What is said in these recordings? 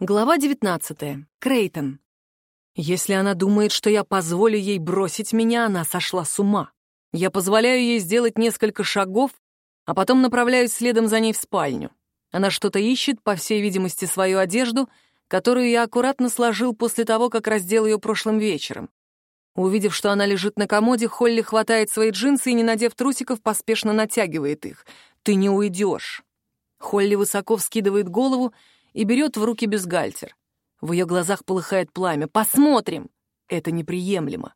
Глава 19. Крейтон. Если она думает, что я позволю ей бросить меня, она сошла с ума. Я позволяю ей сделать несколько шагов, а потом направляюсь следом за ней в спальню. Она что-то ищет, по всей видимости, свою одежду, которую я аккуратно сложил после того, как раздел ее прошлым вечером. Увидев, что она лежит на комоде, Холли хватает свои джинсы и, не надев трусиков, поспешно натягивает их. «Ты не уйдешь». Холли высоко вскидывает голову и берет в руки бюстгальтер. В ее глазах полыхает пламя. «Посмотрим!» Это неприемлемо.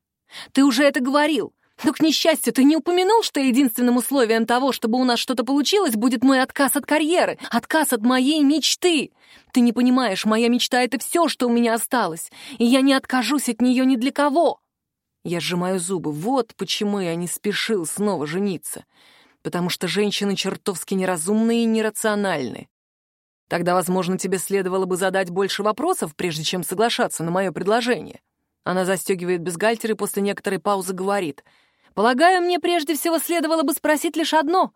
«Ты уже это говорил!» Но, к несчастью, ты не упомянул, что единственным условием того, чтобы у нас что-то получилось, будет мой отказ от карьеры, отказ от моей мечты. Ты не понимаешь, моя мечта — это все, что у меня осталось, и я не откажусь от нее ни для кого. Я сжимаю зубы. Вот почему я не спешил снова жениться. Потому что женщины чертовски неразумные и нерациональны. Тогда, возможно, тебе следовало бы задать больше вопросов, прежде чем соглашаться на мое предложение. Она застегивает бюстгальтер и после некоторой паузы говорит. «Полагаю, мне прежде всего следовало бы спросить лишь одно.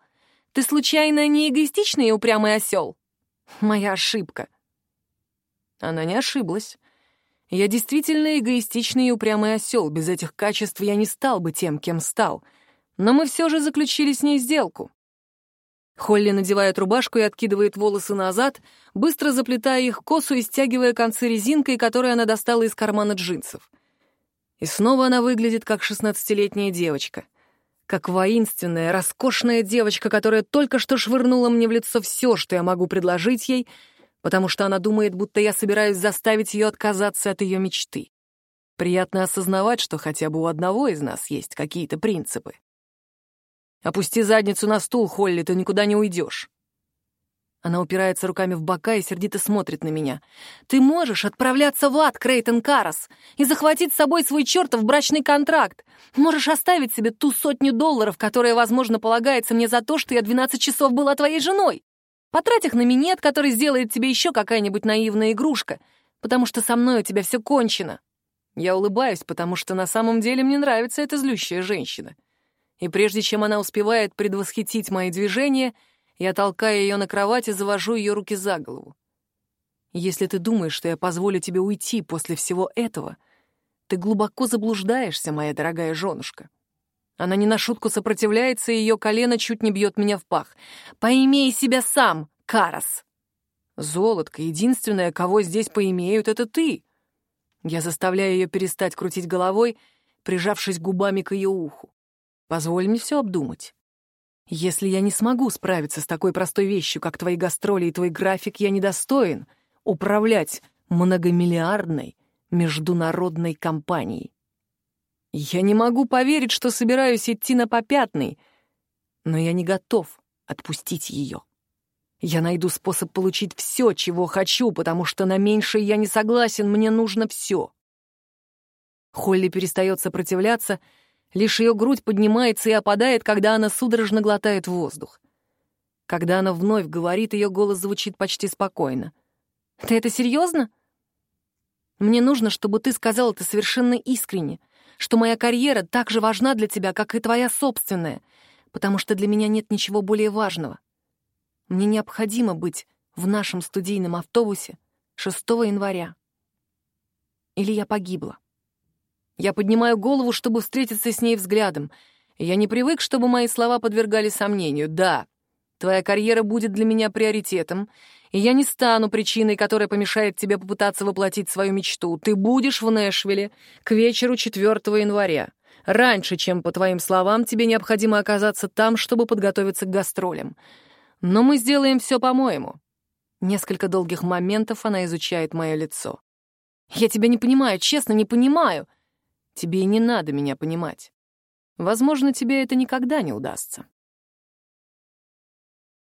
Ты, случайно, не эгоистичный и упрямый осел?» «Моя ошибка». Она не ошиблась. Я действительно эгоистичный и упрямый осел. Без этих качеств я не стал бы тем, кем стал. Но мы все же заключили с ней сделку. Холли надевает рубашку и откидывает волосы назад, быстро заплетая их косу и стягивая концы резинкой, которую она достала из кармана джинсов. И снова она выглядит как шестнадцатилетняя девочка. Как воинственная, роскошная девочка, которая только что швырнула мне в лицо все, что я могу предложить ей, потому что она думает, будто я собираюсь заставить ее отказаться от ее мечты. Приятно осознавать, что хотя бы у одного из нас есть какие-то принципы. Опусти задницу на стул, Холли, ты никуда не уйдешь. Она упирается руками в бока и сердито смотрит на меня. «Ты можешь отправляться в ад, Крейтон Карас, и захватить с собой свой чертов брачный контракт. Можешь оставить себе ту сотню долларов, которая, возможно, полагается мне за то, что я 12 часов была твоей женой. Потрать их на минет, который сделает тебе еще какая-нибудь наивная игрушка, потому что со мной у тебя все кончено». Я улыбаюсь, потому что на самом деле мне нравится эта злющая женщина и прежде чем она успевает предвосхитить мои движения, я толкаю ее на кровать и завожу ее руки за голову. Если ты думаешь, что я позволю тебе уйти после всего этого, ты глубоко заблуждаешься, моя дорогая женушка. Она не на шутку сопротивляется, и ее колено чуть не бьет меня в пах. «Поимей себя сам, Карас!» «Золотко, единственное, кого здесь поимеют, это ты!» Я заставляю ее перестать крутить головой, прижавшись губами к ее уху. Позволь мне все обдумать. Если я не смогу справиться с такой простой вещью, как твои гастроли и твой график, я недостоин управлять многомиллиардной международной компанией. Я не могу поверить, что собираюсь идти на попятный, но я не готов отпустить ее. Я найду способ получить все, чего хочу, потому что на меньшее я не согласен, мне нужно все. Холли перестает сопротивляться — Лишь ее грудь поднимается и опадает, когда она судорожно глотает воздух. Когда она вновь говорит, ее голос звучит почти спокойно. «Ты это серьезно? Мне нужно, чтобы ты сказал это совершенно искренне, что моя карьера так же важна для тебя, как и твоя собственная, потому что для меня нет ничего более важного. Мне необходимо быть в нашем студийном автобусе 6 января. Или я погибла. Я поднимаю голову, чтобы встретиться с ней взглядом. Я не привык, чтобы мои слова подвергали сомнению. Да, твоя карьера будет для меня приоритетом, и я не стану причиной, которая помешает тебе попытаться воплотить свою мечту. Ты будешь в Нэшвилле к вечеру 4 января. Раньше, чем, по твоим словам, тебе необходимо оказаться там, чтобы подготовиться к гастролям. Но мы сделаем все по-моему. Несколько долгих моментов она изучает мое лицо. «Я тебя не понимаю, честно, не понимаю», Тебе и не надо меня понимать. Возможно, тебе это никогда не удастся.